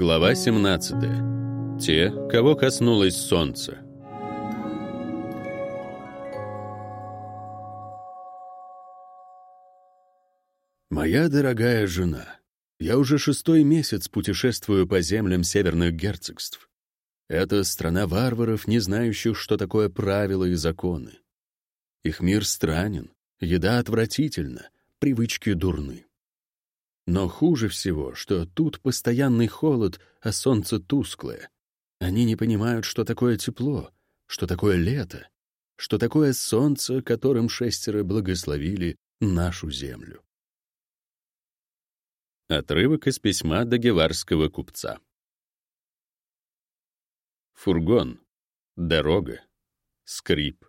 Глава 17. Те, кого коснулось солнце. Моя дорогая жена, я уже шестой месяц путешествую по землям северных герцогств. Это страна варваров, не знающих, что такое правила и законы. Их мир странен, еда отвратительна, привычки дурны. Но хуже всего, что тут постоянный холод, а солнце тусклое. Они не понимают, что такое тепло, что такое лето, что такое солнце, которым шестеро благословили нашу землю. Отрывок из письма дагеварского купца. Фургон, дорога, скрип,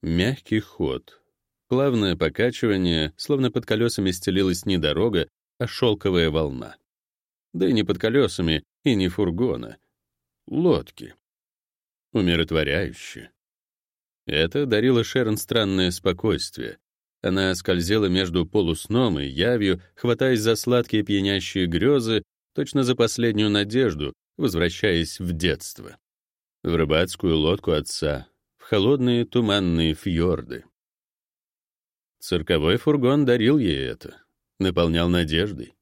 мягкий ход, плавное покачивание, словно под колесами стелилась не дорога, шелковая волна. Да и не под колесами, и не фургона. Лодки. Умиротворяюще. Это дарило Шерон странное спокойствие. Она скользила между полусном и явью, хватаясь за сладкие пьянящие грезы, точно за последнюю надежду, возвращаясь в детство. В рыбацкую лодку отца, в холодные туманные фьорды. Цирковой фургон дарил ей это наполнял надеждой.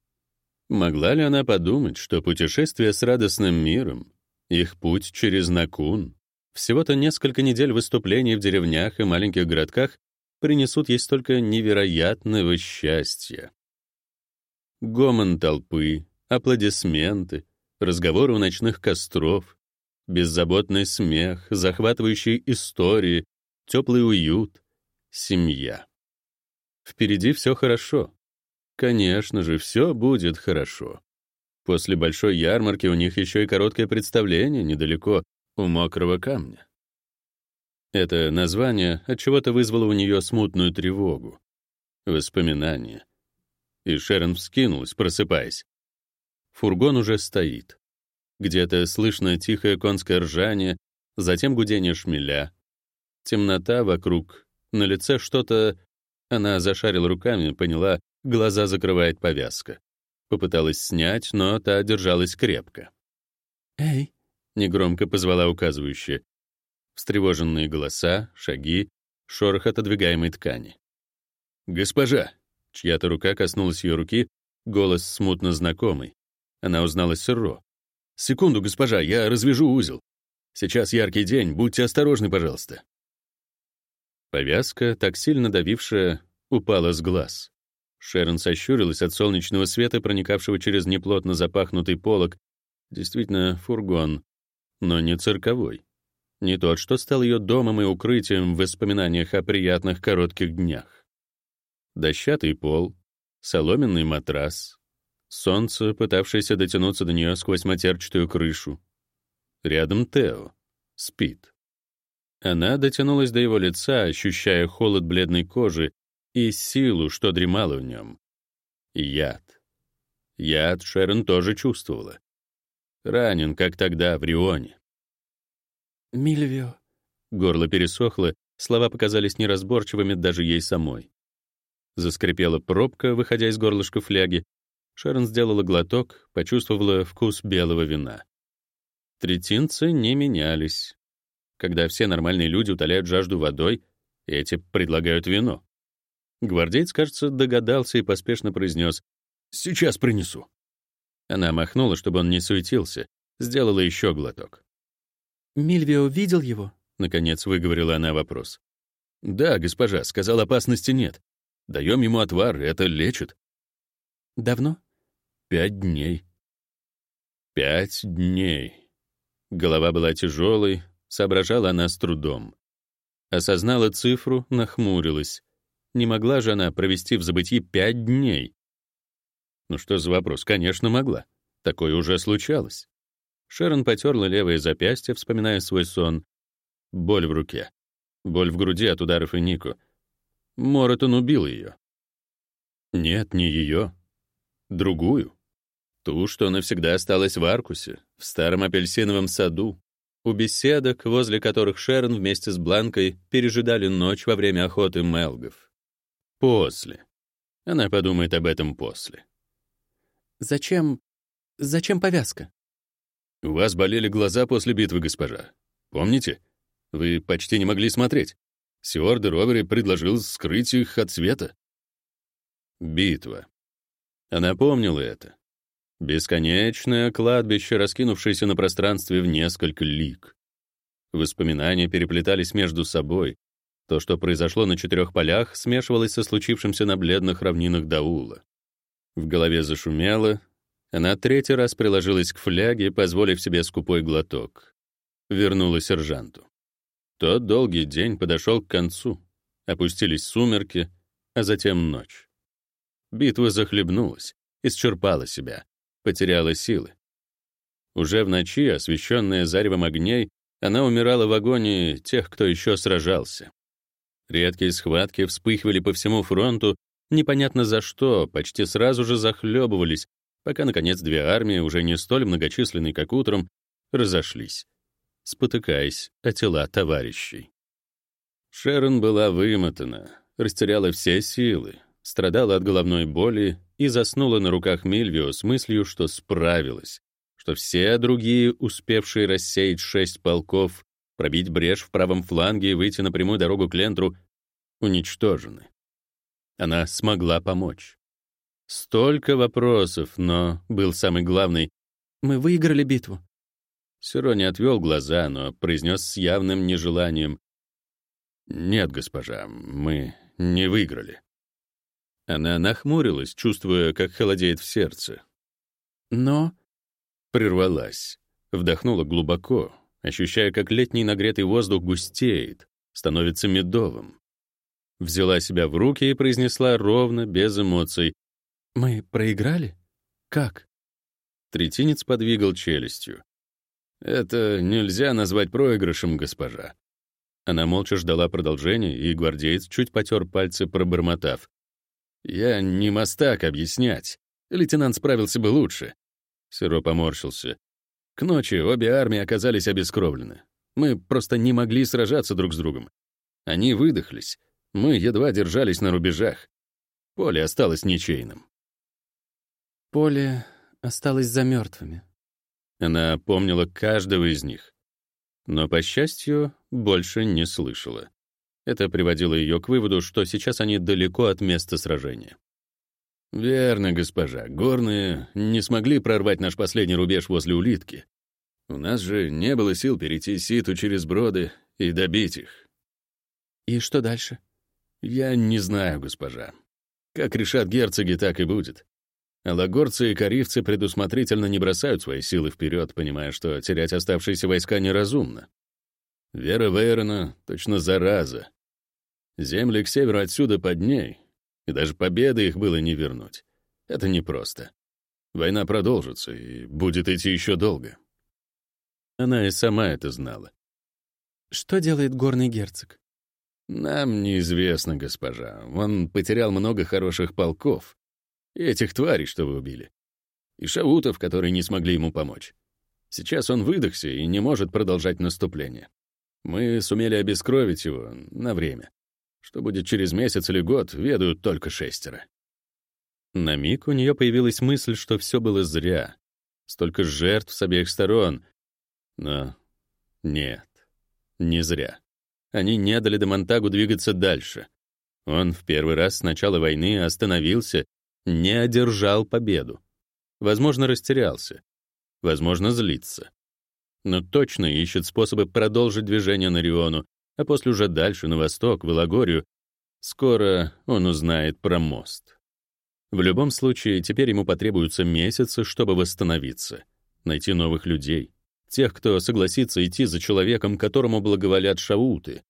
Могла ли она подумать, что путешествие с радостным миром, их путь через Накун, всего-то несколько недель выступлений в деревнях и маленьких городках принесут ей столько невероятного счастья? Гомон толпы, аплодисменты, разговоры у ночных костров, беззаботный смех, захватывающие истории, теплый уют, семья. Впереди все хорошо. Конечно же, все будет хорошо. После большой ярмарки у них еще и короткое представление недалеко у мокрого камня. Это название от чего-то вызвало у нее смутную тревогу, воспоминания. И Шерон вскинулась, просыпаясь. Фургон уже стоит. Где-то слышно тихое конское ржание, затем гудение шмеля. Темнота вокруг, на лице что-то... Она зашарила руками, поняла, Глаза закрывает повязка. Попыталась снять, но та держалась крепко. «Эй!» — негромко позвала указывающая. Встревоженные голоса, шаги, шорох отодвигаемой ткани. «Госпожа!» — чья-то рука коснулась ее руки, голос смутно знакомый. Она узнала Серро. «Секунду, госпожа, я развяжу узел. Сейчас яркий день, будьте осторожны, пожалуйста». Повязка, так сильно давившая, упала с глаз. Шерон сощурилась от солнечного света, проникавшего через неплотно запахнутый полог. Действительно, фургон, но не цирковой. Не тот, что стал ее домом и укрытием в воспоминаниях о приятных коротких днях. Дощатый пол, соломенный матрас, солнце, пытавшееся дотянуться до нее сквозь матерчатую крышу. Рядом Тео. Спит. Она дотянулась до его лица, ощущая холод бледной кожи, и силу, что дремала в нем. Яд. Яд Шерон тоже чувствовала. Ранен, как тогда в Рионе. «Мильвио». Горло пересохло, слова показались неразборчивыми даже ей самой. Заскрипела пробка, выходя из горлышка фляги. Шерон сделала глоток, почувствовала вкус белого вина. Третинцы не менялись. Когда все нормальные люди утоляют жажду водой, эти предлагают вино. Гвардеец, кажется, догадался и поспешно произнес «Сейчас принесу». Она махнула, чтобы он не суетился, сделала еще глоток. «Мильвио видел его?» — наконец выговорила она вопрос. «Да, госпожа, сказал, опасности нет. Даем ему отвар, это лечит». «Давно?» «Пять дней». «Пять дней». Голова была тяжелой, соображала она с трудом. Осознала цифру, нахмурилась. Не могла же она провести в забытии пять дней? Ну что за вопрос? Конечно, могла. Такое уже случалось. Шерон потерла левое запястье, вспоминая свой сон. Боль в руке. Боль в груди от ударов и Нику. Моротон убил ее. Нет, не ее. Другую. Ту, что навсегда осталась в Аркусе, в старом апельсиновом саду, у беседок, возле которых Шерон вместе с Бланкой пережидали ночь во время охоты мелгов. После. Она подумает об этом после. «Зачем... зачем повязка?» У вас болели глаза после битвы, госпожа. Помните? Вы почти не могли смотреть. Сиорд Ровери предложил скрыть их от света. Битва. Она помнила это. Бесконечное кладбище, раскинувшееся на пространстве в несколько лиг. Воспоминания переплетались между собой. То, что произошло на четырех полях, смешивалось со случившимся на бледных равнинах Даула. В голове зашумело, она третий раз приложилась к фляге, позволив себе скупой глоток. Вернула сержанту. Тот долгий день подошел к концу. Опустились сумерки, а затем ночь. Битва захлебнулась, исчерпала себя, потеряла силы. Уже в ночи, освещенная заревом огней, она умирала в агонии тех, кто еще сражался. Редкие схватки вспыхивали по всему фронту, непонятно за что, почти сразу же захлебывались, пока, наконец, две армии, уже не столь многочисленные, как утром, разошлись, спотыкаясь о тела товарищей. Шерон была вымотана, растеряла все силы, страдала от головной боли и заснула на руках Мильвио с мыслью, что справилась, что все другие, успевшие рассеять шесть полков, пробить брешь в правом фланге и выйти на прямую дорогу к Лентру, уничтожены. Она смогла помочь. Столько вопросов, но был самый главный. «Мы выиграли битву». Сиро не отвел глаза, но произнес с явным нежеланием. «Нет, госпожа, мы не выиграли». Она нахмурилась, чувствуя, как холодеет в сердце. «Но...» Прервалась, вдохнула глубоко, ощущая, как летний нагретый воздух густеет, становится медовым. Взяла себя в руки и произнесла ровно, без эмоций. «Мы проиграли? Как?» Третинец подвигал челюстью. «Это нельзя назвать проигрышем, госпожа». Она молча ждала продолжения, и гвардеец чуть потер пальцы, пробормотав. «Я не мастак объяснять. Лейтенант справился бы лучше. Сиро поморщился. К ночи обе армии оказались обескровлены. Мы просто не могли сражаться друг с другом. Они выдохлись. Мы едва держались на рубежах. Поле осталось ничейным. Поле осталось за мертвыми. Она помнила каждого из них. Но, по счастью, больше не слышала. Это приводило ее к выводу, что сейчас они далеко от места сражения. «Верно, госпожа. Горные не смогли прорвать наш последний рубеж возле улитки. У нас же не было сил перейти ситу через броды и добить их». «И что дальше?» «Я не знаю, госпожа. Как решат герцоги, так и будет. Алагорцы и каривцы предусмотрительно не бросают свои силы вперед, понимая, что терять оставшиеся войска неразумно. Вера Вейрона — точно зараза. Земли к северу отсюда под ней, и даже победы их было не вернуть. Это непросто. Война продолжится и будет идти еще долго. Она и сама это знала. Что делает горный герцог? Нам неизвестно, госпожа. Он потерял много хороших полков. И этих тварей, что вы убили. И шаутов, которые не смогли ему помочь. Сейчас он выдохся и не может продолжать наступление. Мы сумели обескровить его на время. Что будет через месяц или год, ведают только шестеро. На миг у нее появилась мысль, что все было зря. Столько жертв с обеих сторон. Но нет, не зря. Они не дали Демонтагу двигаться дальше. Он в первый раз с начала войны остановился, не одержал победу. Возможно, растерялся. Возможно, злится. Но точно ищет способы продолжить движение на Риону, а после уже дальше, на восток, в Илагорию, скоро он узнает про мост. В любом случае, теперь ему потребуются месяцы, чтобы восстановиться, найти новых людей, тех, кто согласится идти за человеком, которому благоволят шауты,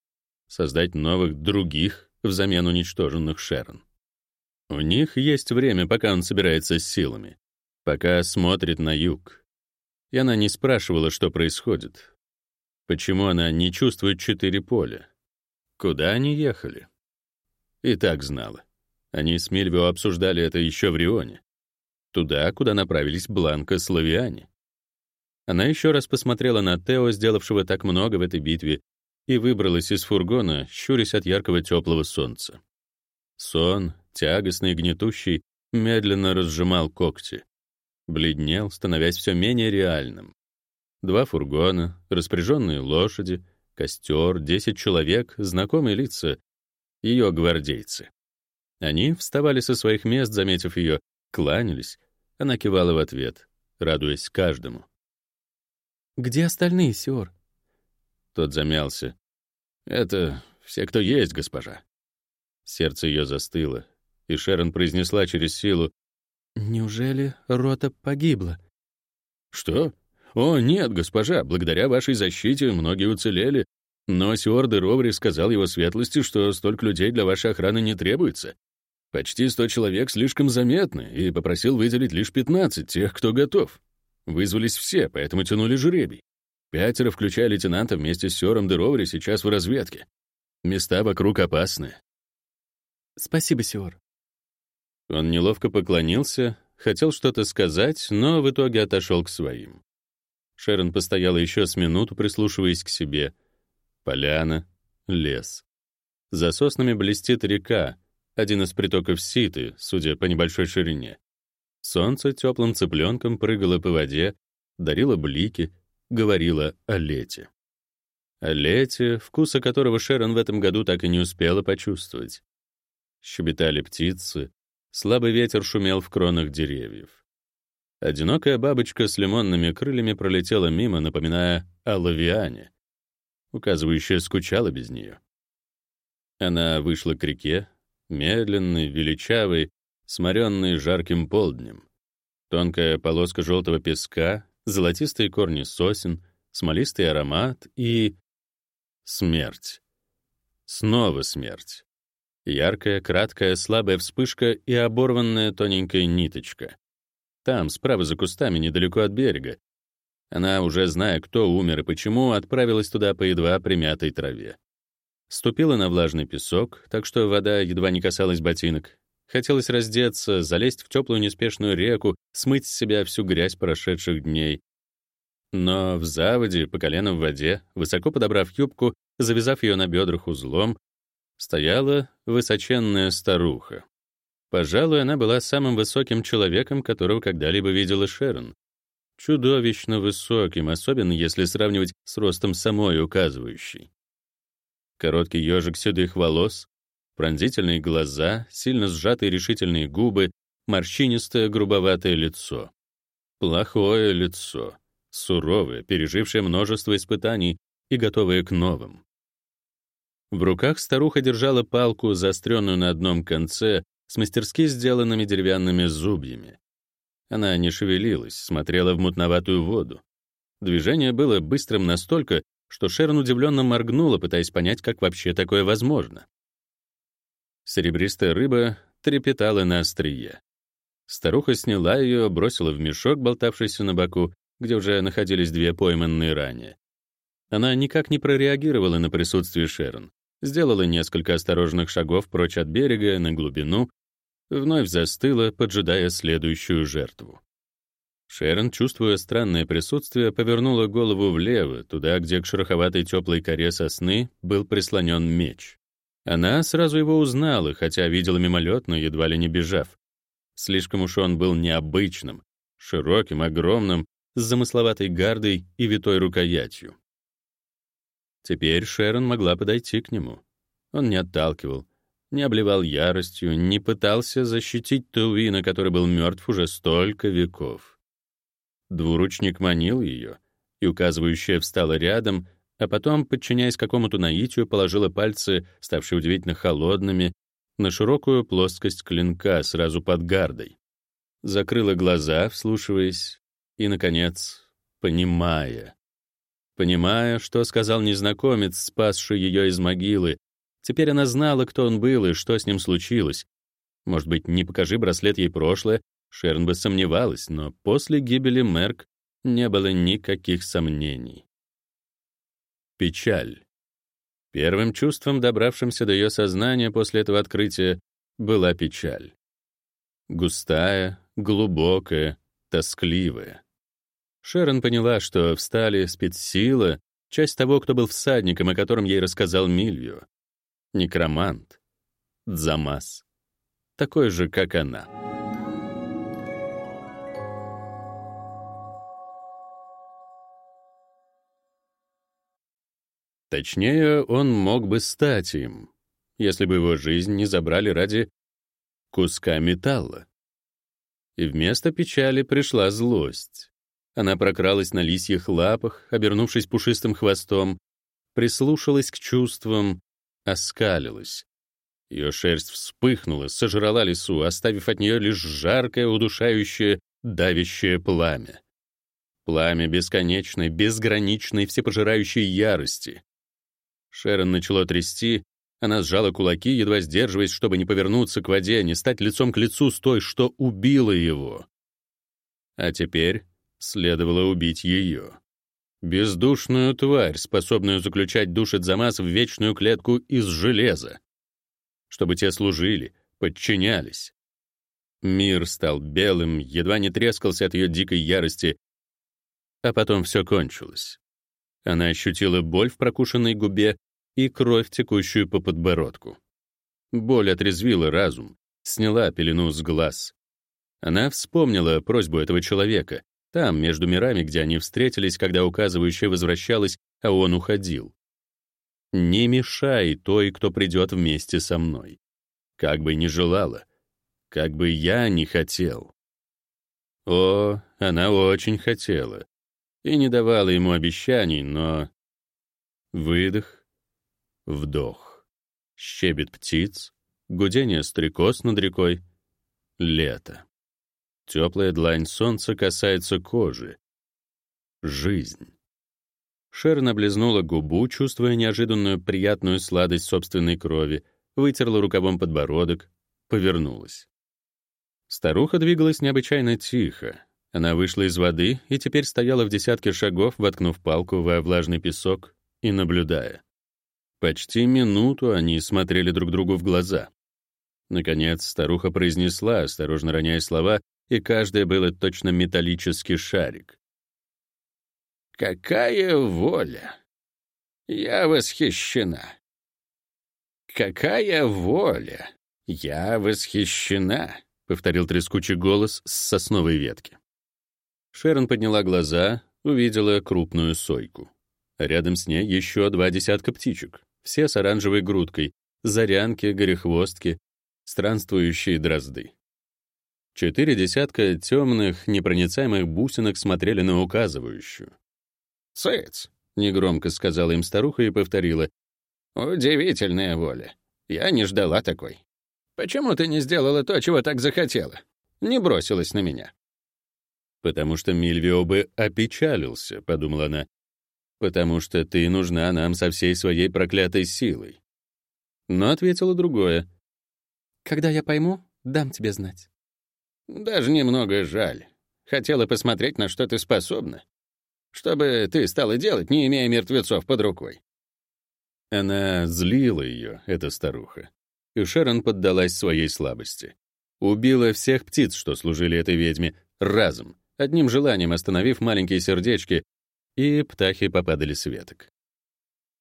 создать новых других взамен уничтоженных Шерон. У них есть время, пока он собирается с силами, пока смотрит на юг. И она не спрашивала, что происходит, Почему она не чувствует четыре поля? Куда они ехали? И так знала. Они с Мильвио обсуждали это еще в Рионе. Туда, куда направились Бланка Славиане. Она еще раз посмотрела на Тео, сделавшего так много в этой битве, и выбралась из фургона, щурясь от яркого теплого солнца. Сон, тягостный и гнетущий, медленно разжимал когти. Бледнел, становясь все менее реальным. Два фургона, распоряженные лошади, костер, десять человек, знакомые лица, ее гвардейцы. Они вставали со своих мест, заметив ее, кланялись. Она кивала в ответ, радуясь каждому. «Где остальные, Сиор?» Тот замялся. «Это все, кто есть, госпожа». Сердце ее застыло, и Шерон произнесла через силу. «Неужели рота погибла?» «Что? О, нет, госпожа, благодаря вашей защите многие уцелели, но Сиор де Роври сказал его светлости, что столько людей для вашей охраны не требуется. Почти сто человек слишком заметны, и попросил выделить лишь 15 тех, кто готов. Вызвались все, поэтому тянули жребий. Пятеро, включая лейтенанта, вместе с Сиором де Роври, сейчас в разведке. Места вокруг опасны. Спасибо, Сиор. Он неловко поклонился, хотел что-то сказать, но в итоге отошел к своим. Шерон постояла еще с минуту, прислушиваясь к себе. Поляна, лес. За соснами блестит река, один из притоков Ситы, судя по небольшой ширине. Солнце теплым цыпленком прыгало по воде, дарило блики, говорило о лете. О лете, вкуса которого Шерон в этом году так и не успела почувствовать. Щебетали птицы, слабый ветер шумел в кронах деревьев. Одинокая бабочка с лимонными крыльями пролетела мимо, напоминая о лавиане. Указывающая скучала без нее. Она вышла к реке, медленной, величавой, сморенной жарким полднем. Тонкая полоска желтого песка, золотистые корни сосен, смолистый аромат и... Смерть. Снова смерть. Яркая, краткая, слабая вспышка и оборванная тоненькая ниточка. Там, справа за кустами, недалеко от берега. Она, уже зная, кто умер и почему, отправилась туда по едва примятой траве. Ступила на влажный песок, так что вода едва не касалась ботинок. Хотелось раздеться, залезть в теплую неспешную реку, смыть с себя всю грязь прошедших дней. Но в заводе, по колено в воде, высоко подобрав юбку, завязав ее на бедрах узлом, стояла высоченная старуха. Пожалуй, она была самым высоким человеком, которого когда-либо видела Шерон. Чудовищно высоким, особенно если сравнивать с ростом самой указывающей. Короткий ежик седых волос, пронзительные глаза, сильно сжатые решительные губы, морщинистое грубоватое лицо. Плохое лицо, суровое, пережившее множество испытаний и готовое к новым. В руках старуха держала палку, заостренную на одном конце, с мастерски сделанными деревянными зубьями. Она не шевелилась, смотрела в мутноватую воду. Движение было быстрым настолько, что Шерон удивленно моргнула, пытаясь понять, как вообще такое возможно. Серебристая рыба трепетала на острие. Старуха сняла ее, бросила в мешок, болтавшийся на боку, где уже находились две пойманные ранее. Она никак не прореагировала на присутствие Шерон сделала несколько осторожных шагов прочь от берега на глубину, вновь застыла, поджидая следующую жертву. Шерон, чувствуя странное присутствие, повернула голову влево, туда, где к шероховатой теплой коре сосны был прислонен меч. Она сразу его узнала, хотя видела мимолетно, едва ли не бежав. Слишком уж он был необычным, широким, огромным, с замысловатой гардой и витой рукоятью. Теперь Шерон могла подойти к нему. Он не отталкивал, не обливал яростью, не пытался защитить Туина, который был мертв уже столько веков. Двуручник манил ее, и указывающая встала рядом, а потом, подчиняясь какому-то наитию, положила пальцы, ставшие удивительно холодными, на широкую плоскость клинка сразу под гардой. Закрыла глаза, вслушиваясь, и, наконец, понимая. Понимая, что сказал незнакомец, спасший ее из могилы, теперь она знала, кто он был и что с ним случилось. Может быть, не покажи браслет ей прошлое, Шерн бы сомневалась, но после гибели Мерк не было никаких сомнений. Печаль. Первым чувством, добравшимся до ее сознания после этого открытия, была печаль. Густая, глубокая, тоскливая. Шерон поняла, что встали спецсила, часть того, кто был всадником, о котором ей рассказал Мильвио. Некромант. Дзамас. Такой же, как она. Точнее, он мог бы стать им, если бы его жизнь не забрали ради куска металла. И вместо печали пришла злость. Она прокралась на лисьих лапах, обернувшись пушистым хвостом, прислушалась к чувствам, оскалилась. Ее шерсть вспыхнула, сожрала лесу, оставив от нее лишь жаркое, удушающее, давящее пламя. Пламя бесконечной, безграничной, всепожирающей ярости. Шерон начало трясти, она сжала кулаки, едва сдерживаясь, чтобы не повернуться к воде, не стать лицом к лицу с той, что убила его. А теперь следовало убить ее. Бездушную тварь, способную заключать души Дзамас в вечную клетку из железа. Чтобы те служили, подчинялись. Мир стал белым, едва не трескался от ее дикой ярости, а потом все кончилось. Она ощутила боль в прокушенной губе и кровь, текущую по подбородку. Боль отрезвила разум, сняла пелену с глаз. Она вспомнила просьбу этого человека, там, между мирами, где они встретились, когда указывающая возвращалась, а он уходил. «Не мешай той, кто придет вместе со мной. Как бы ни желала, как бы я не хотел». О, она очень хотела. И не давала ему обещаний, но... Выдох, вдох. Щебет птиц, гудение стрекоз над рекой. Лето. Теплая длань солнца касается кожи. Жизнь. Шерн облизнула губу, чувствуя неожиданную приятную сладость собственной крови, вытерла рукавом подбородок, повернулась. Старуха двигалась необычайно тихо. Она вышла из воды и теперь стояла в десятке шагов, воткнув палку во влажный песок и наблюдая. Почти минуту они смотрели друг другу в глаза. Наконец старуха произнесла, осторожно роняя слова, и каждое было точно металлический шарик. «Какая воля! Я восхищена! Какая воля! Я восхищена!» — повторил трескучий голос с сосновой ветки. Шерон подняла глаза, увидела крупную сойку. Рядом с ней еще два десятка птичек, все с оранжевой грудкой, зарянки, горехвостки, странствующие дрозды. Четыре десятка темных, непроницаемых бусинок смотрели на указывающую. «Цыц!» — негромко сказала им старуха и повторила. «Удивительная воля. Я не ждала такой. Почему ты не сделала то, чего так захотела? Не бросилась на меня?» «Потому что Мильвио бы опечалился», — подумала она. «Потому что ты нужна нам со всей своей проклятой силой». Но ответила другое. «Когда я пойму, дам тебе знать». Даже немного жаль. Хотела посмотреть, на что ты способна. Чтобы ты стала делать, не имея мертвецов под рукой. Она злила ее, эта старуха. И Шерон поддалась своей слабости. Убила всех птиц, что служили этой ведьме, разом, одним желанием остановив маленькие сердечки, и птахи попадали с веток.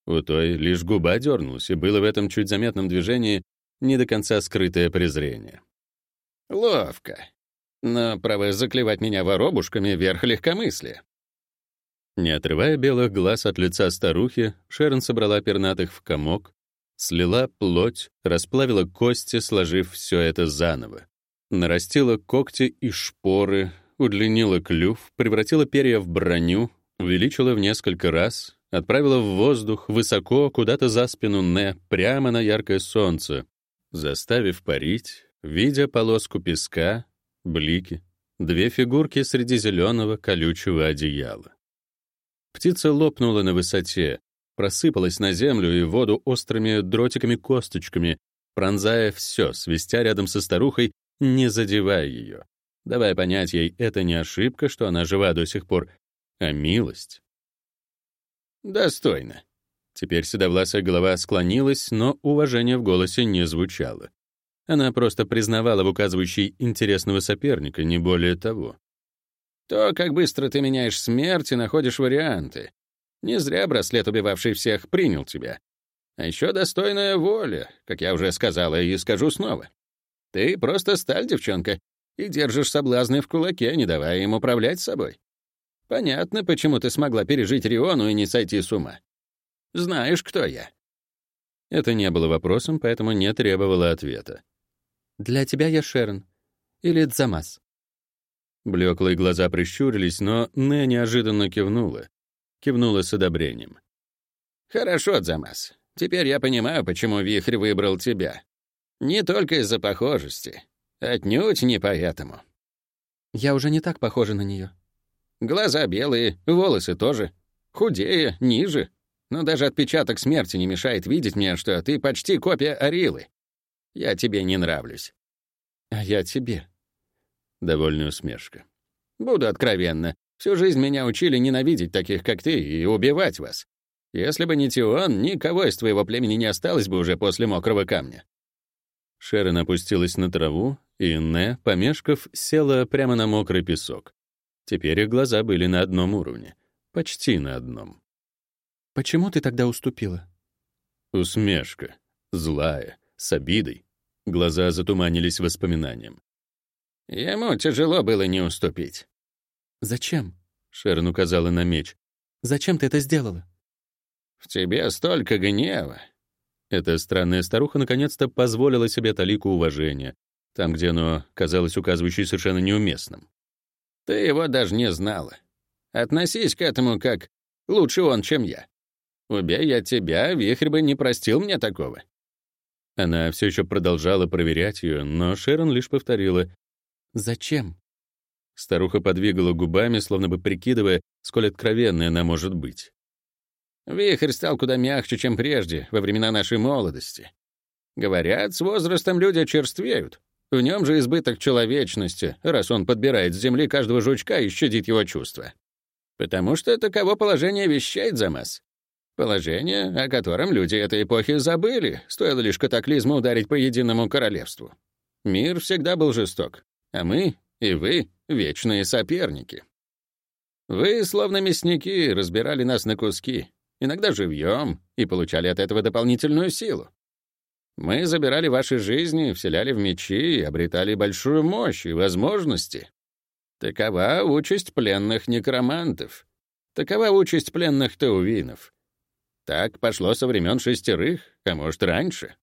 У той лишь губа дернулась, и было в этом чуть заметном движении не до конца скрытое презрение. Ловко. Но право заклевать меня воробушками — верх легкомыслия. Не отрывая белых глаз от лица старухи, Шерон собрала пернатых в комок, слила плоть, расплавила кости, сложив все это заново. Нарастила когти и шпоры, удлинила клюв, превратила перья в броню, увеличила в несколько раз, отправила в воздух, высоко, куда-то за спину Не, прямо на яркое солнце, заставив парить, видя полоску песка, блики, две фигурки среди зеленого колючего одеяла. Птица лопнула на высоте, просыпалась на землю и воду острыми дротиками-косточками, пронзая все, свистя рядом со старухой, не задевая ее, давая понять ей, это не ошибка, что она жива до сих пор, а милость. «Достойно». Теперь седовласая голова склонилась, но уважение в голосе не звучало. Она просто признавала в указывающей интересного соперника, не более того. То, как быстро ты меняешь смерть и находишь варианты. Не зря браслет, убивавший всех, принял тебя. А еще достойная воля, как я уже сказала и скажу снова. Ты просто сталь, девчонка, и держишь соблазны в кулаке, не давая им управлять собой. Понятно, почему ты смогла пережить Риону и не сойти с ума. Знаешь, кто я?» Это не было вопросом, поэтому не требовало ответа. «Для тебя я Шерон. Или Дзамас». Блеклые глаза прищурились, но Не неожиданно кивнула. Кивнула с одобрением. «Хорошо, Дзамас. Теперь я понимаю, почему Вихрь выбрал тебя. Не только из-за похожести. Отнюдь не поэтому. Я уже не так похожа на нее. Глаза белые, волосы тоже. Худее, ниже. Но даже отпечаток смерти не мешает видеть мне, что ты почти копия Арилы. Я тебе не нравлюсь. А я тебе. Довольная усмешка. Буду откровенна. Всю жизнь меня учили ненавидеть таких, как ты, и убивать вас. Если бы не Тион, никого из твоего племени не осталось бы уже после мокрого камня. Шерон опустилась на траву, и Не, помешков, села прямо на мокрый песок. Теперь их глаза были на одном уровне. Почти на одном. «Почему ты тогда уступила?» Усмешка. Злая, с обидой. Глаза затуманились воспоминанием. Ему тяжело было не уступить. «Зачем?» — Шерон указала на меч. «Зачем ты это сделала?» «В тебе столько гнева». Эта странная старуха наконец-то позволила себе талику уважения, там, где оно казалось указывающей совершенно неуместным. «Ты его даже не знала. Относись к этому как лучше он, чем я. Убей я тебя, Вихрь бы не простил мне такого». Она все еще продолжала проверять ее, но Шерон лишь повторила «Зачем?» Старуха подвигала губами, словно бы прикидывая, сколь откровенной она может быть. Вихрь стал куда мягче, чем прежде, во времена нашей молодости. Говорят, с возрастом люди черствеют. В нем же избыток человечности, раз он подбирает с земли каждого жучка и щадит его чувства. Потому что таково положение вещей, Замас. Положение, о котором люди этой эпохи забыли, стоило лишь катаклизму ударить по единому королевству. Мир всегда был жесток, а мы и вы — вечные соперники. Вы, словно мясники, разбирали нас на куски, иногда живьем, и получали от этого дополнительную силу. Мы забирали ваши жизни, вселяли в мечи обретали большую мощь и возможности. Такова участь пленных некромантов. Такова участь пленных таувинов. Так пошло со времен шестерых, а может, раньше.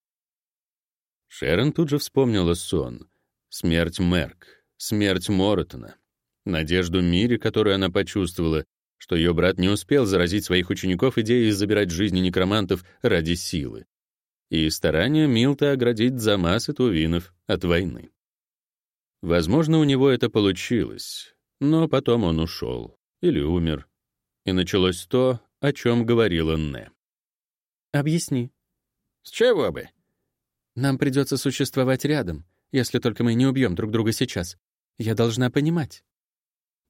Шерон тут же вспомнила сон. Смерть Мерк, смерть Моротона, надежду мире, которую она почувствовала, что ее брат не успел заразить своих учеников идеей забирать жизни некромантов ради силы, и старание Милта оградить Замас и Тувинов от войны. Возможно, у него это получилось, но потом он ушел или умер, и началось то, о чем говорила Не. «Объясни». «С чего бы?» «Нам придется существовать рядом, если только мы не убьем друг друга сейчас. Я должна понимать».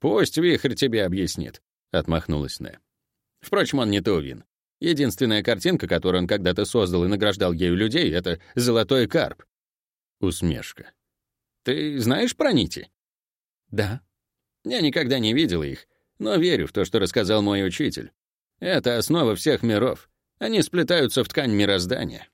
«Пусть Вихрь тебе объяснит. — отмахнулась Не. Впрочем, он не Тувин. Единственная картинка, которую он когда-то создал и награждал ею людей, — это золотой карп. Усмешка. Ты знаешь про нити? Да. Я никогда не видел их, но верю в то, что рассказал мой учитель. Это основа всех миров. Они сплетаются в ткань мироздания.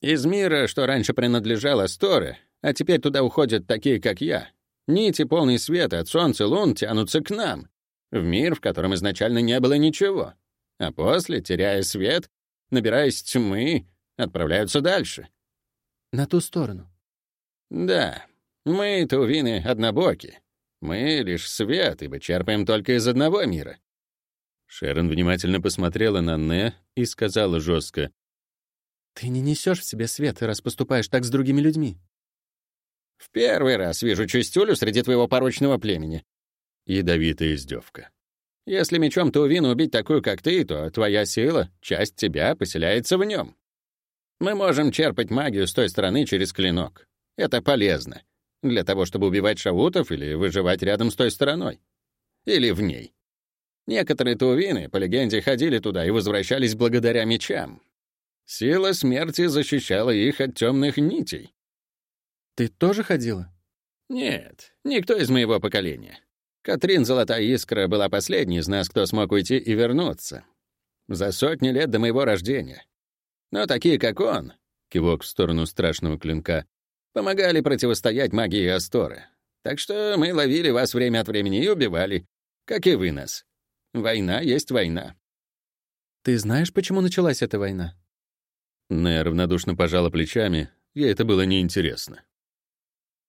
Из мира, что раньше принадлежал Асторе, а теперь туда уходят такие, как я, нити, полный света от солнца лун, тянутся к нам, в мир, в котором изначально не было ничего, а после, теряя свет, набираясь тьмы, отправляются дальше. На ту сторону. Да, мы, Тувины, однобоки. Мы — лишь свет, ибо черпаем только из одного мира. Шерон внимательно посмотрела на Не и сказала жестко. «Ты не несешь в себе свет, раз поступаешь так с другими людьми». «В первый раз вижу чистюлю среди твоего порочного племени. Ядовитая издевка. Если мечом Тувин убить такую, как ты, то твоя сила, часть тебя, поселяется в нем. Мы можем черпать магию с той стороны через клинок. Это полезно. Для того, чтобы убивать шаутов или выживать рядом с той стороной. Или в ней. Некоторые тувины, по легенде, ходили туда и возвращались благодаря мечам. Сила смерти защищала их от темных нитей. Ты тоже ходила? Нет, никто из моего поколения. Катрин Золотая Искра была последней из нас, кто смог уйти и вернуться. За сотни лет до моего рождения. Но такие, как он, кивок в сторону страшного клинка, помогали противостоять магии Асторы. Так что мы ловили вас время от времени и убивали, как и вы нас. Война есть война. Ты знаешь, почему началась эта война? Не равнодушно пожала плечами, ей это было неинтересно.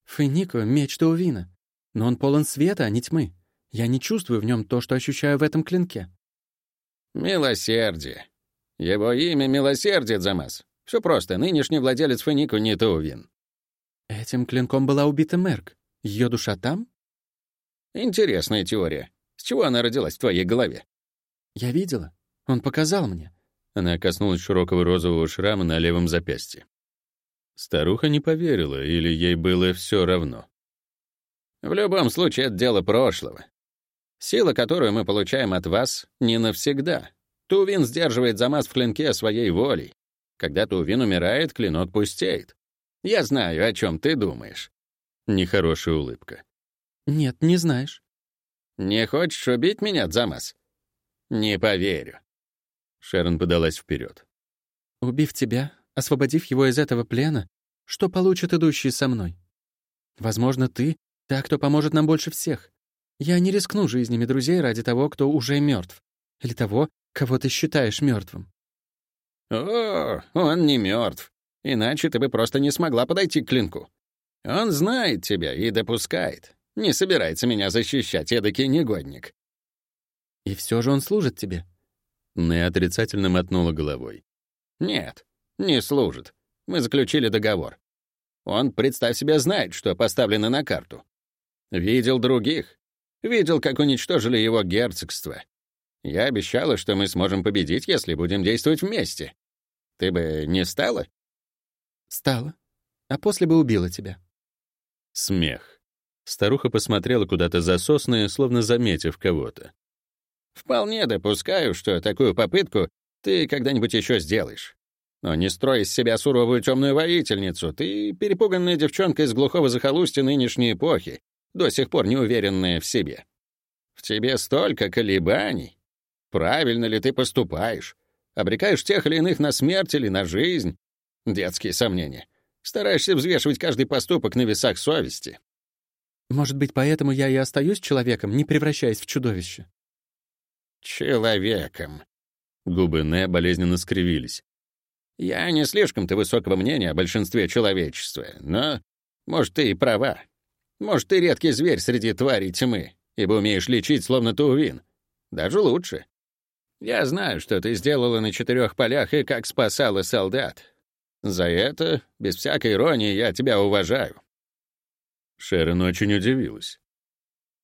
Фенико — меч Таувина. Но он полон света, а не тьмы. Я не чувствую в нем то, что ощущаю в этом клинке. Милосердие. Его имя — Милосердие, Дзамас. Все просто, нынешний владелец Фенико не Таувин. Этим клинком была убита Мерк. Ее душа там? Интересная теория. Чего она родилась в твоей голове? Я видела. Он показал мне. Она коснулась широкого розового шрама на левом запястье. Старуха не поверила, или ей было все равно. В любом случае, это дело прошлого. Сила, которую мы получаем от вас, не навсегда. Тувин сдерживает замаз в клинке своей волей. Когда Тувин умирает, клинок пустеет. Я знаю, о чем ты думаешь. Нехорошая улыбка. Нет, не знаешь. Не хочешь убить меня, Дзамас? Не поверю. Шерон подалась вперед. Убив тебя, освободив его из этого плена, что получит идущий со мной? Возможно, ты — та, кто поможет нам больше всех. Я не рискну жизнями друзей ради того, кто уже мертв, или того, кого ты считаешь мертвым. О, он не мертв. Иначе ты бы просто не смогла подойти к клинку. Он знает тебя и допускает. Не собирается меня защищать, эдакий негодник. И все же он служит тебе. Не отрицательно мотнула головой. Нет, не служит. Мы заключили договор. Он, представь себе, знает, что поставлено на карту. Видел других. Видел, как уничтожили его герцогство. Я обещала, что мы сможем победить, если будем действовать вместе. Ты бы не стала? Стала. А после бы убила тебя. Смех. Старуха посмотрела куда-то за сосны, словно заметив кого-то. Вполне допускаю, что такую попытку ты когда-нибудь еще сделаешь. Но не строй из себя суровую темную воительницу. Ты перепуганная девчонка из глухого захолустья нынешней эпохи, до сих пор не уверенная в себе. В тебе столько колебаний. Правильно ли ты поступаешь? Обрекаешь тех или иных на смерть или на жизнь? Детские сомнения. Стараешься взвешивать каждый поступок на весах совести. Может быть, поэтому я и остаюсь человеком, не превращаясь в чудовище? Человеком. Губы Не болезненно скривились. Я не слишком-то высокого мнения о большинстве человечества, но, может, ты и права. Может, ты редкий зверь среди тварей тьмы, ибо умеешь лечить, словно Туувин. Даже лучше. Я знаю, что ты сделала на четырех полях и как спасала солдат. За это, без всякой иронии, я тебя уважаю». Шерон очень удивилась.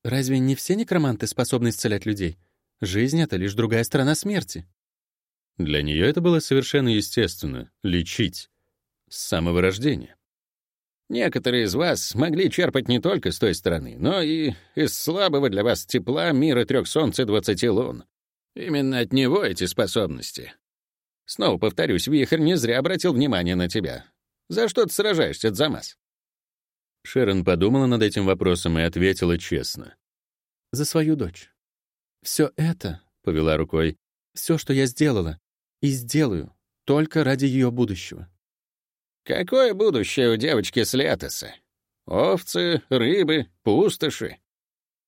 «Разве не все некроманты способны исцелять людей? Жизнь — это лишь другая сторона смерти». Для нее это было совершенно естественно — лечить. С самого рождения. Некоторые из вас могли черпать не только с той стороны, но и из слабого для вас тепла мира трех солнц и двадцати лун. Именно от него эти способности. Снова повторюсь, Вихрь не зря обратил внимание на тебя. За что ты сражаешься, Дзамас? Шерон подумала над этим вопросом и ответила честно. «За свою дочь. Все это, — повела рукой, — все, что я сделала, и сделаю, только ради ее будущего. Какое будущее у девочки с Летоса? Овцы, рыбы, пустоши.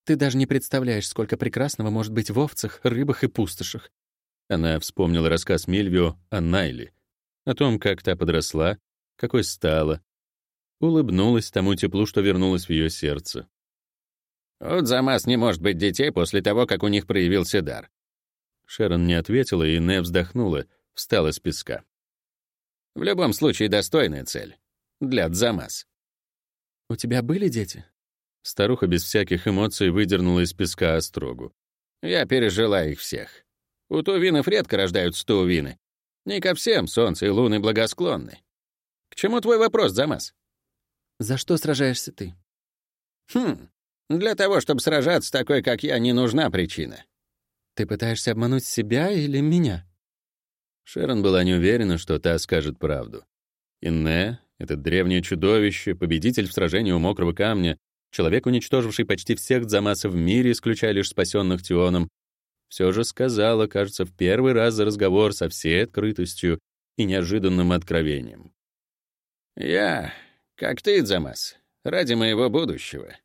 Ты даже не представляешь, сколько прекрасного может быть в овцах, рыбах и пустошах. Она вспомнила рассказ Мильвио о Найле, о том, как та подросла, какой стала. Улыбнулась тому теплу, что вернулось в ее сердце. «У Дзамас не может быть детей после того, как у них проявился дар». Шерон не ответила, и Не вздохнула, встала с песка. В любом случае, достойная цель. Для Дзамас. «У тебя были дети?» Старуха без всяких эмоций выдернула из песка острогу. «Я пережила их всех. У тувинов редко рождаются тувины. Не ко всем солнце и луны благосклонны. К чему твой вопрос, Дзамас?» «За что сражаешься ты?» «Хм, для того, чтобы сражаться такой, как я, не нужна причина». «Ты пытаешься обмануть себя или меня?» Шерон была не уверена, что та скажет правду. Инне, это древнее чудовище, победитель в сражении у мокрого камня, человек, уничтоживший почти всех Дзамасов в мире, исключая лишь спасенных Тионом, все же сказала, кажется, в первый раз за разговор со всей открытостью и неожиданным откровением. «Я, как ты, Дзамас, ради моего будущего.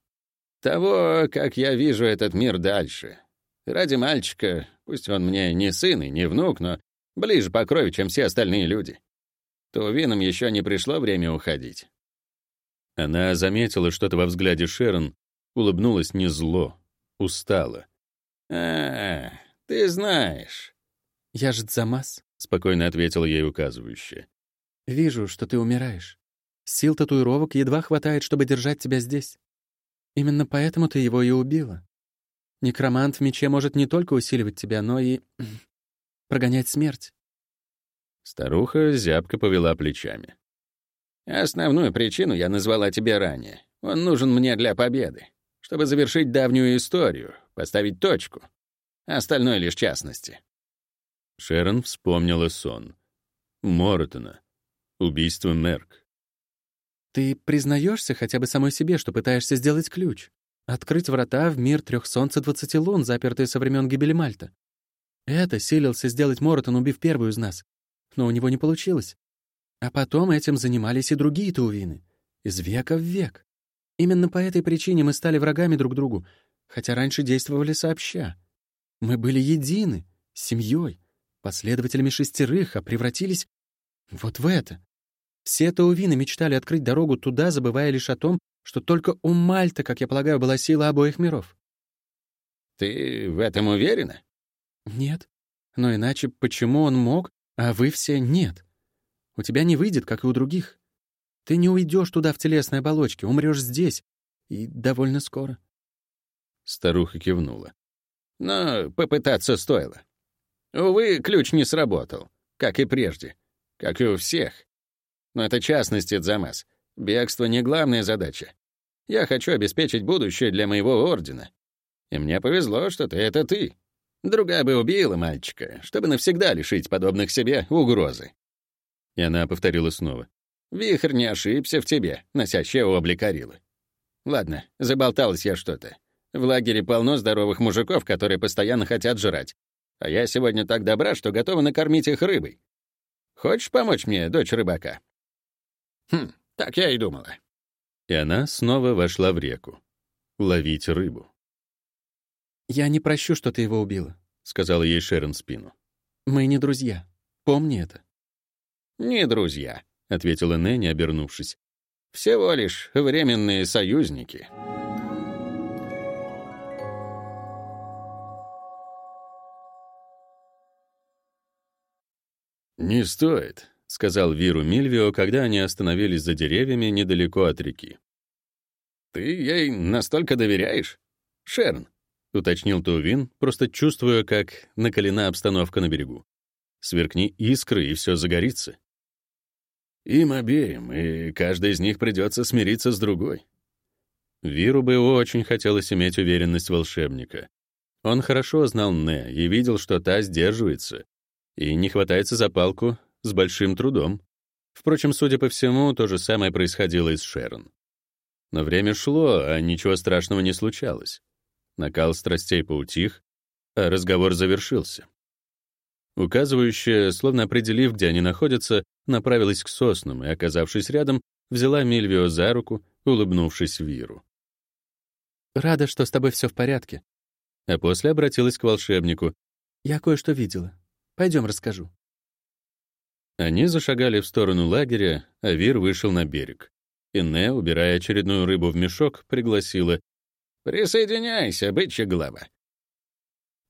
Того, как я вижу этот мир дальше. Ради мальчика, пусть он мне не сын и не внук, но Ближе по крови, чем все остальные люди. Тувинам еще не пришло время уходить. Она заметила что-то во взгляде Шерон, улыбнулась не зло, устала. «А, ты знаешь». «Я же Дзамас», — спокойно ответила ей указывающая. «Вижу, что ты умираешь. Сил татуировок едва хватает, чтобы держать тебя здесь. Именно поэтому ты его и убила. Некромант в мече может не только усиливать тебя, но и прогонять смерть. Старуха зябко повела плечами. «Основную причину я назвала тебе ранее. Он нужен мне для победы, чтобы завершить давнюю историю, поставить точку. Остальное лишь частности». Шерон вспомнила сон. Моротона. Убийство Мерк. «Ты признаешься хотя бы самой себе, что пытаешься сделать ключ? Открыть врата в мир трех солнц и двадцати лун, запертые со времен гибели Мальта? Это силился сделать Моротон, убив первую из нас. Но у него не получилось. А потом этим занимались и другие таувины. Из века в век. Именно по этой причине мы стали врагами друг другу, хотя раньше действовали сообща. Мы были едины, семьей, последователями шестерых, а превратились вот в это. Все таувины мечтали открыть дорогу туда, забывая лишь о том, что только у Мальта, как я полагаю, была сила обоих миров. «Ты в этом уверена?» Нет. Но иначе почему он мог, а вы все нет? У тебя не выйдет, как и у других. Ты не уйдешь туда в телесной оболочке, умрешь здесь. И довольно скоро. Старуха кивнула. Но попытаться стоило. Увы, ключ не сработал, как и прежде, как и у всех. Но это частности, Дзамас. Бегство не главная задача. Я хочу обеспечить будущее для моего ордена. И мне повезло, что ты — это ты. Другая бы убила мальчика, чтобы навсегда лишить подобных себе угрозы. И она повторила снова. Вихрь не ошибся в тебе, носящая облик Арилы. Ладно, заболталась я что-то. В лагере полно здоровых мужиков, которые постоянно хотят жрать. А я сегодня так добра, что готова накормить их рыбой. Хочешь помочь мне, дочь рыбака? Хм, так я и думала. И она снова вошла в реку. Ловить рыбу. «Я не прощу, что ты его убила», — сказала ей Шерон в спину. «Мы не друзья. Помни это». «Не друзья», — ответила Нэнни, обернувшись. «Всего лишь временные союзники». «Не стоит», — сказал Виру Мильвио, когда они остановились за деревьями недалеко от реки. «Ты ей настолько доверяешь? Шерн, — уточнил Тувин, просто чувствуя, как накалена обстановка на берегу. «Сверкни искры, и все загорится». «Им обеим, и каждый из них придется смириться с другой». Виру бы очень хотелось иметь уверенность волшебника. Он хорошо знал Не и видел, что та сдерживается, и не хватается за палку с большим трудом. Впрочем, судя по всему, то же самое происходило и с Шерон. Но время шло, а ничего страшного не случалось. Накал страстей поутих, а разговор завершился. Указывающая, словно определив, где они находятся, направилась к соснам и, оказавшись рядом, взяла Мильвио за руку, улыбнувшись Виру. «Рада, что с тобой все в порядке». А после обратилась к волшебнику. «Я кое-что видела. Пойдем расскажу». Они зашагали в сторону лагеря, а Вир вышел на берег. Инне, убирая очередную рыбу в мешок, пригласила «Присоединяйся, бычья глава».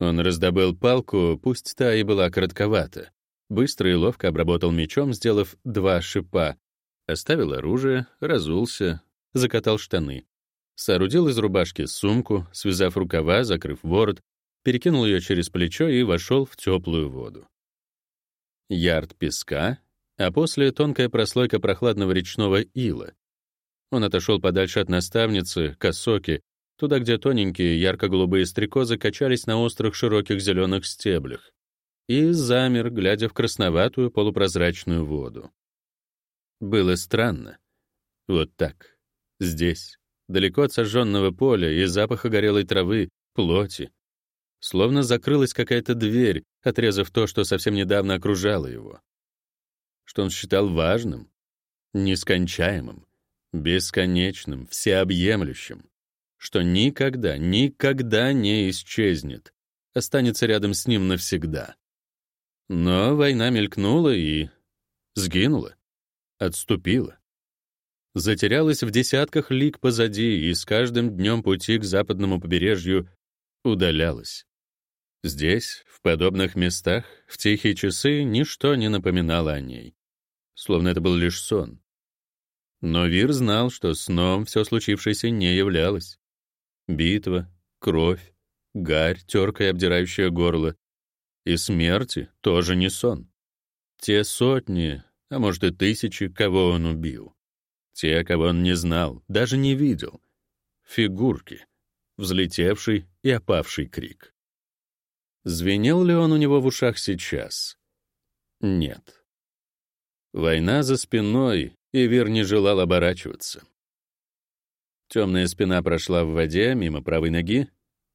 Он раздобыл палку, пусть та и была коротковата. Быстро и ловко обработал мечом, сделав два шипа. Оставил оружие, разулся, закатал штаны. Соорудил из рубашки сумку, связав рукава, закрыв ворот, перекинул ее через плечо и вошел в теплую воду. Ярд песка, а после тонкая прослойка прохладного речного ила. Он отошел подальше от наставницы, косоки, туда, где тоненькие ярко-голубые стрекозы качались на острых широких зеленых стеблях, и замер, глядя в красноватую полупрозрачную воду. Было странно. Вот так, здесь, далеко от сожженного поля и запаха горелой травы, плоти. Словно закрылась какая-то дверь, отрезав то, что совсем недавно окружало его. Что он считал важным, нескончаемым, бесконечным, всеобъемлющим что никогда, никогда не исчезнет, останется рядом с ним навсегда. Но война мелькнула и сгинула, отступила. Затерялась в десятках лиг позади и с каждым днем пути к западному побережью удалялась. Здесь, в подобных местах, в тихие часы ничто не напоминало о ней. Словно это был лишь сон. Но Вир знал, что сном все случившееся не являлось. Битва, кровь, гарь, теркая обдирающая горло. И смерти тоже не сон. Те сотни, а может и тысячи, кого он убил. Те, кого он не знал, даже не видел. Фигурки, взлетевший и опавший крик. Звенел ли он у него в ушах сейчас? Нет. Война за спиной, и Вир не желал оборачиваться. Темная спина прошла в воде мимо правой ноги.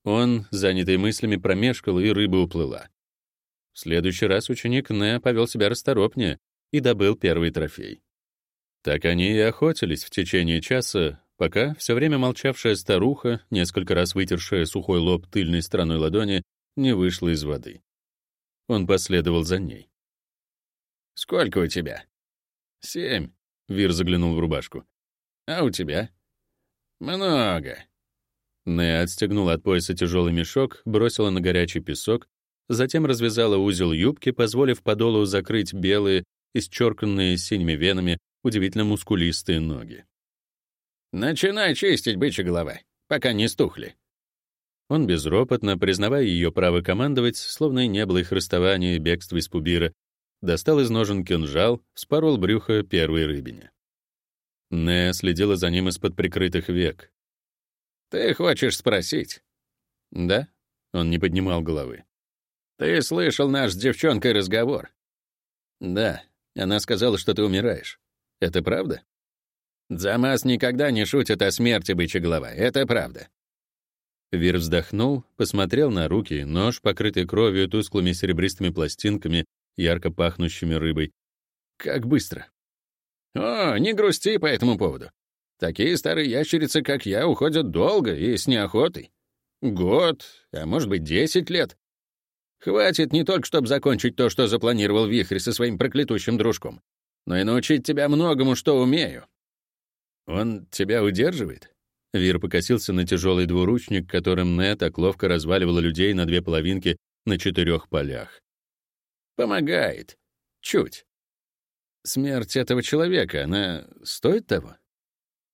Он, занятый мыслями, промешкал, и рыба уплыла. В следующий раз ученик Не повел себя расторопнее и добыл первый трофей. Так они и охотились в течение часа, пока все время молчавшая старуха, несколько раз вытершая сухой лоб тыльной стороной ладони, не вышла из воды. Он последовал за ней. «Сколько у тебя?» «Семь», — Вир заглянул в рубашку. «А у тебя?» «Много». Не отстегнула от пояса тяжелый мешок, бросила на горячий песок, затем развязала узел юбки, позволив подолу закрыть белые, исчерканные синими венами, удивительно мускулистые ноги. «Начинай чистить, бычья голова, пока не стухли». Он безропотно, признавая ее право командовать, словно и не было их расставания и бегства из Пубира, достал из ножен кинжал, вспорол брюхо первой рыбине. Не следила за ним из-под прикрытых век. «Ты хочешь спросить?» «Да?» — он не поднимал головы. «Ты слышал наш с девчонкой разговор?» «Да. Она сказала, что ты умираешь. Это правда?» «Дзамас никогда не шутит о смерти, бычья голова. Это правда. Вир вздохнул, посмотрел на руки, нож, покрытый кровью, тусклыми серебристыми пластинками, ярко пахнущими рыбой. Как быстро. О, не грусти по этому поводу. Такие старые ящерицы, как я, уходят долго и с неохотой. Год, а может быть, десять лет. Хватит не только, чтобы закончить то, что запланировал Вихрь со своим проклятущим дружком, но и научить тебя многому, что умею. Он тебя удерживает? Вир покосился на тяжелый двуручник, которым Нет так ловко разваливала людей на две половинки на четырех полях. «Помогает. Чуть. Смерть этого человека, она стоит того?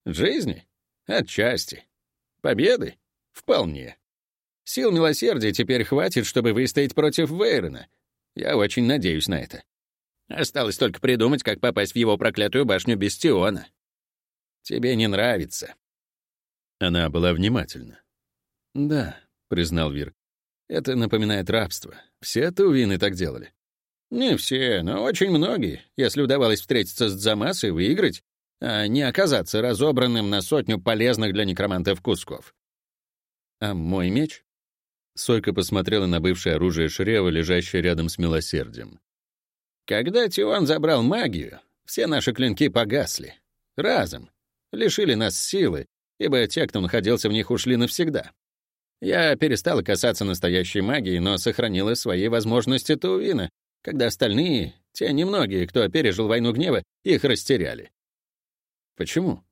Жизни? Отчасти. Победы? Вполне. Сил милосердия теперь хватит, чтобы выстоять против Вейрона. Я очень надеюсь на это. Осталось только придумать, как попасть в его проклятую башню Бестиона. Тебе не нравится. Она была внимательна. «Да», — признал Вир, — «это напоминает рабство. Все тувины так делали». «Не все, но очень многие, если удавалось встретиться с Дзамас и выиграть, а не оказаться разобранным на сотню полезных для некромантов кусков». «А мой меч?» Сойка посмотрела на бывшее оружие Шрева, лежащее рядом с милосердием. «Когда Тион забрал магию, все наши клинки погасли. Разом. Лишили нас силы, ибо те, кто находился в них, ушли навсегда. Я перестала касаться настоящей магии, но сохранила свои возможности Туина, когда остальные, те немногие, кто пережил войну гнева, их растеряли. Почему?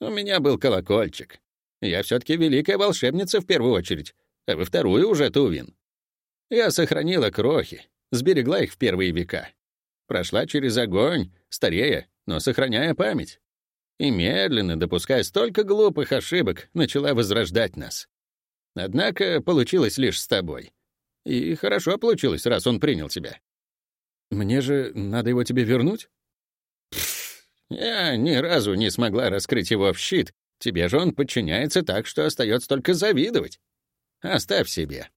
У меня был колокольчик. Я все-таки великая волшебница в первую очередь, а во вторую уже Тувин. Я сохранила крохи, сберегла их в первые века. Прошла через огонь, старея, но сохраняя память и медленно, допуская столько глупых ошибок, начала возрождать нас. Однако получилось лишь с тобой. И хорошо получилось, раз он принял тебя. Мне же надо его тебе вернуть? я ни разу не смогла раскрыть его в щит. Тебе же он подчиняется так, что остается только завидовать. Оставь себе.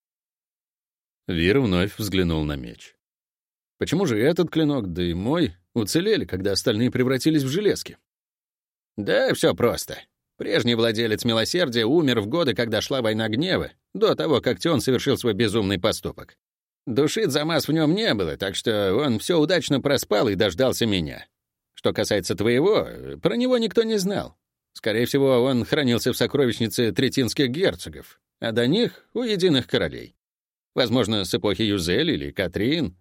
Вир вновь взглянул на меч. Почему же этот клинок, да и мой, уцелели, когда остальные превратились в железки? Да, все просто. Прежний владелец милосердия умер в годы, когда шла война гнева, до того, как Тион совершил свой безумный поступок. Души Замас в нем не было, так что он все удачно проспал и дождался меня. Что касается твоего, про него никто не знал. Скорее всего, он хранился в сокровищнице третинских герцогов, а до них — у единых королей. Возможно, с эпохи Юзель или Катрин.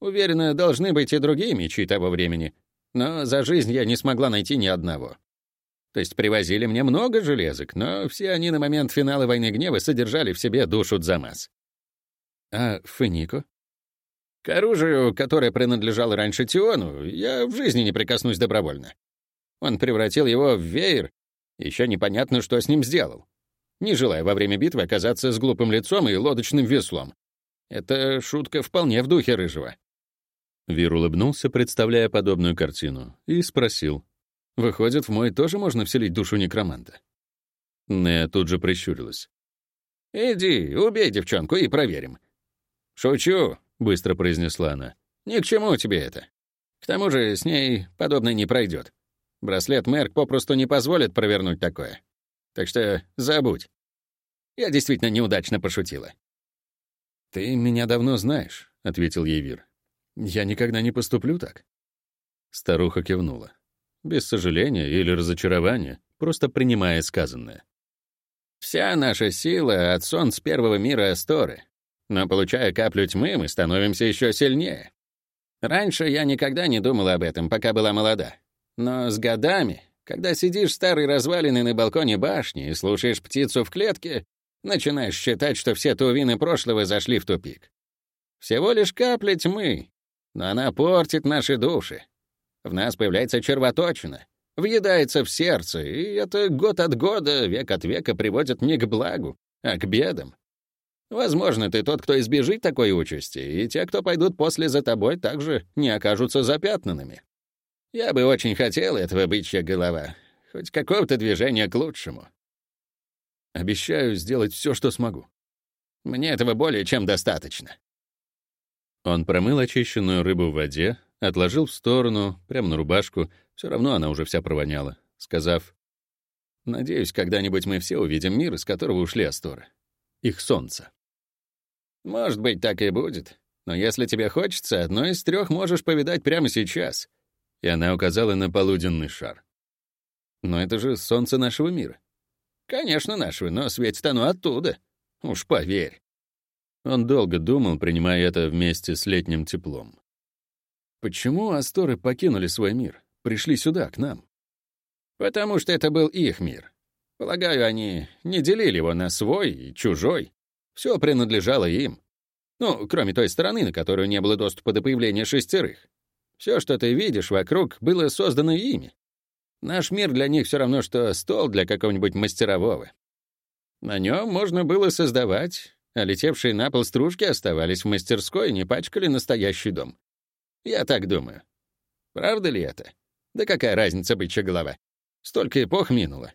Уверена, должны быть и другие мечи того времени. Но за жизнь я не смогла найти ни одного. То есть привозили мне много железок, но все они на момент финала «Войны гнева» содержали в себе душу Дзамас. А Фенико? К оружию, которое принадлежало раньше Тиону, я в жизни не прикоснусь добровольно. Он превратил его в веер, еще непонятно, что с ним сделал. Не желая во время битвы оказаться с глупым лицом и лодочным веслом. Это шутка вполне в духе Рыжего. Вир улыбнулся, представляя подобную картину, и спросил. «Выходит, в мой тоже можно вселить душу некроманта?» Нея тут же прищурилась. «Иди, убей девчонку и проверим». «Шучу», — быстро произнесла она. «Ни к чему тебе это. К тому же с ней подобное не пройдет. Браслет Мерк попросту не позволит провернуть такое. Так что забудь. Я действительно неудачно пошутила». «Ты меня давно знаешь», — ответил ей Вир. «Я никогда не поступлю так». Старуха кивнула. Без сожаления или разочарования, просто принимая сказанное. «Вся наша сила от солнц первого мира Асторы. Но, получая каплю тьмы, мы становимся еще сильнее. Раньше я никогда не думала об этом, пока была молода. Но с годами, когда сидишь старой развалиной на балконе башни и слушаешь птицу в клетке, начинаешь считать, что все тувины прошлого зашли в тупик. Всего лишь капля тьмы, но она портит наши души. В нас появляется червоточина, въедается в сердце, и это год от года, век от века приводит не к благу, а к бедам. Возможно, ты тот, кто избежит такой участи, и те, кто пойдут после за тобой, также не окажутся запятнанными. Я бы очень хотел этого бычья голова, хоть какого-то движения к лучшему. Обещаю сделать все, что смогу. Мне этого более чем достаточно. Он промыл очищенную рыбу в воде, отложил в сторону, прямо на рубашку, все равно она уже вся провоняла, сказав, «Надеюсь, когда-нибудь мы все увидим мир, из которого ушли Асторы. Их солнце». «Может быть, так и будет. Но если тебе хочется, одно из трех можешь повидать прямо сейчас». И она указала на полуденный шар. «Но это же солнце нашего мира». «Конечно, нашего, но светит оно оттуда. Уж поверь». Он долго думал, принимая это вместе с летним теплом. Почему Асторы покинули свой мир, пришли сюда, к нам? Потому что это был их мир. Полагаю, они не делили его на свой и чужой. Все принадлежало им. Ну, кроме той стороны, на которую не было доступа до появления шестерых. Все, что ты видишь вокруг, было создано ими. Наш мир для них все равно, что стол для какого-нибудь мастерового. На нем можно было создавать а летевшие на пол стружки оставались в мастерской и не пачкали настоящий дом. Я так думаю. Правда ли это? Да какая разница, бычья голова? Столько эпох минуло.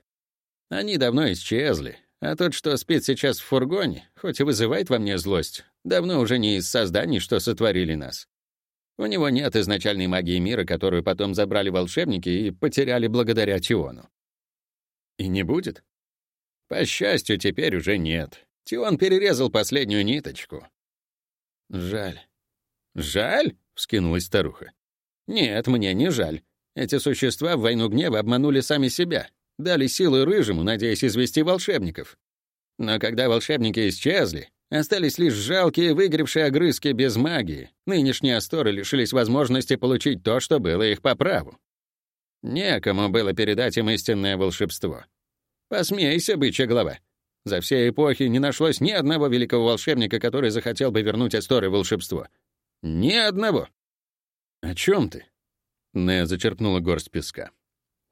Они давно исчезли, а тот, что спит сейчас в фургоне, хоть и вызывает во мне злость, давно уже не из созданий, что сотворили нас. У него нет изначальной магии мира, которую потом забрали волшебники и потеряли благодаря Тиону. И не будет? По счастью, теперь уже нет. Тион перерезал последнюю ниточку. Жаль. Жаль? Вскинулась старуха. Нет, мне не жаль. Эти существа в войну гнева обманули сами себя, дали силы рыжему, надеясь извести волшебников. Но когда волшебники исчезли, остались лишь жалкие выгребшие огрызки без магии. Нынешние асторы лишились возможности получить то, что было их по праву. Некому было передать им истинное волшебство. Посмейся, бычья голова. За все эпохи не нашлось ни одного великого волшебника, который захотел бы вернуть Асторы волшебство. Ни одного. «О чем ты?» Нея зачерпнула горсть песка.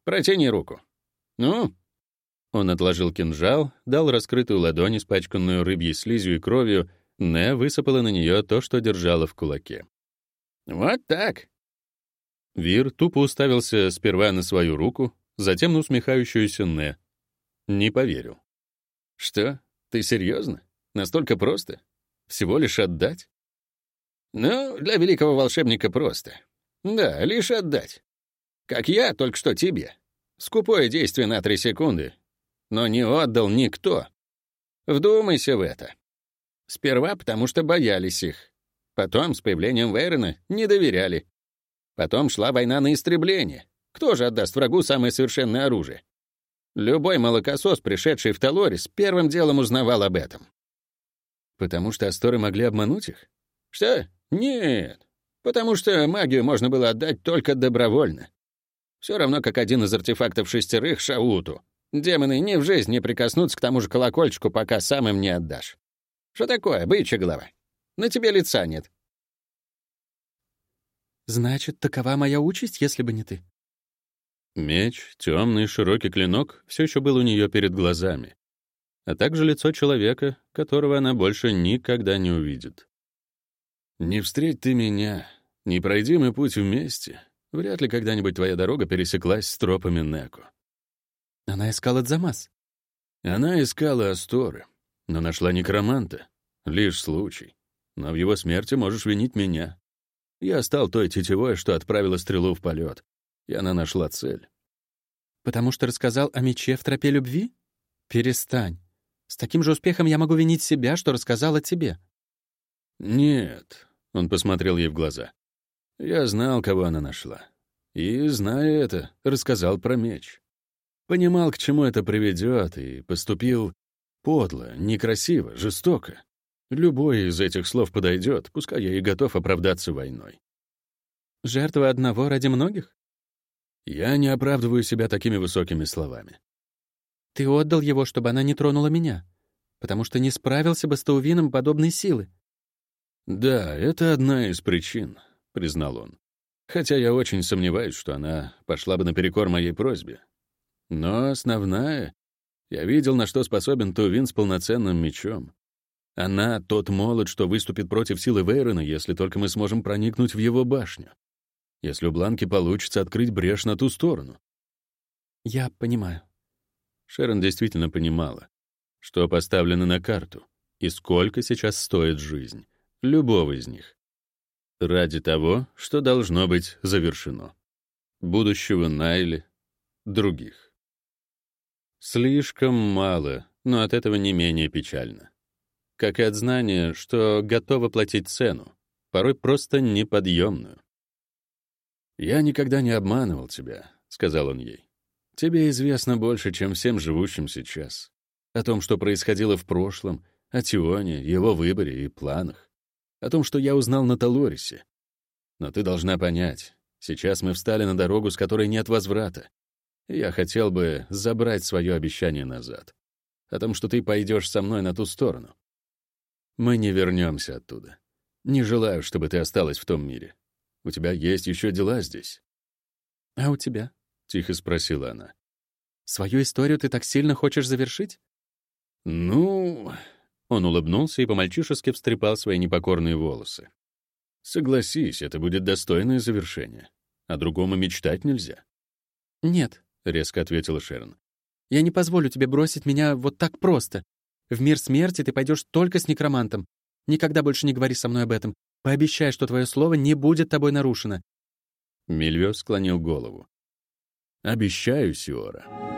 «Протяни руку». «Ну?» Он отложил кинжал, дал раскрытую ладонь, испачканную рыбьей слизью и кровью. Нея высыпала на нее то, что держала в кулаке. «Вот так». Вир тупо уставился сперва на свою руку, затем на усмехающуюся Не. Не поверил. Что? Ты серьезно? Настолько просто? Всего лишь отдать? Ну, для великого волшебника просто. Да, лишь отдать. Как я только что тебе. Скупое действие на три секунды. Но не отдал никто. Вдумайся в это. Сперва потому что боялись их. Потом, с появлением Вейрона, не доверяли. Потом шла война на истребление. Кто же отдаст врагу самое совершенное оружие? Любой молокосос, пришедший в Талорис, первым делом узнавал об этом. Потому что Асторы могли обмануть их? Что? Нет. Потому что магию можно было отдать только добровольно. Все равно, как один из артефактов шестерых — Шауту. Демоны ни в жизнь не прикоснутся к тому же колокольчику, пока сам им не отдашь. Что такое, бычья голова? На тебе лица нет. Значит, такова моя участь, если бы не ты. Меч, темный широкий клинок, все еще был у нее перед глазами, а также лицо человека, которого она больше никогда не увидит. «Не встреть ты меня, не пройди мы путь вместе. Вряд ли когда-нибудь твоя дорога пересеклась с тропами Неку». Она искала Дзамас. Она искала Асторы, но нашла некроманта. Лишь случай. Но в его смерти можешь винить меня. Я стал той тетевой, что отправила стрелу в полет, и она нашла цель. Потому что рассказал о мече в тропе любви? Перестань. С таким же успехом я могу винить себя, что рассказал о тебе. Нет, он посмотрел ей в глаза. Я знал, кого она нашла. И, зная это, рассказал про меч. Понимал, к чему это приведет, и поступил подло, некрасиво, жестоко. Любой из этих слов подойдет, пускай я и готов оправдаться войной. Жертва одного ради многих? Я не оправдываю себя такими высокими словами. Ты отдал его, чтобы она не тронула меня, потому что не справился бы с Таувином подобной силы. Да, это одна из причин, признал он. Хотя я очень сомневаюсь, что она пошла бы наперекор моей просьбе. Но основная... Я видел, на что способен Тувин с полноценным мечом. Она — тот молот, что выступит против силы Вейрона, если только мы сможем проникнуть в его башню. Если у Бланки получится открыть брешь на ту сторону. Я понимаю. Шерон действительно понимала, что поставлено на карту и сколько сейчас стоит жизнь любого из них. Ради того, что должно быть завершено. Будущего Найли, других. Слишком мало, но от этого не менее печально как и от знания, что готова платить цену, порой просто неподъемную. «Я никогда не обманывал тебя», — сказал он ей. «Тебе известно больше, чем всем живущим сейчас. О том, что происходило в прошлом, о Тионе, его выборе и планах. О том, что я узнал на Талорисе. Но ты должна понять, сейчас мы встали на дорогу, с которой нет возврата. я хотел бы забрать свое обещание назад. О том, что ты пойдешь со мной на ту сторону. Мы не вернемся оттуда. Не желаю, чтобы ты осталась в том мире. У тебя есть еще дела здесь. А у тебя? Тихо спросила она. Свою историю ты так сильно хочешь завершить? Ну, он улыбнулся и по-мальчишески встрепал свои непокорные волосы. Согласись, это будет достойное завершение. О другом и мечтать нельзя. Нет, резко ответила Шерон. Я не позволю тебе бросить меня вот так просто. В мир смерти ты пойдешь только с некромантом. Никогда больше не говори со мной об этом. Пообещай, что твое слово не будет тобой нарушено». Мильвё склонил голову. «Обещаю, Сиора».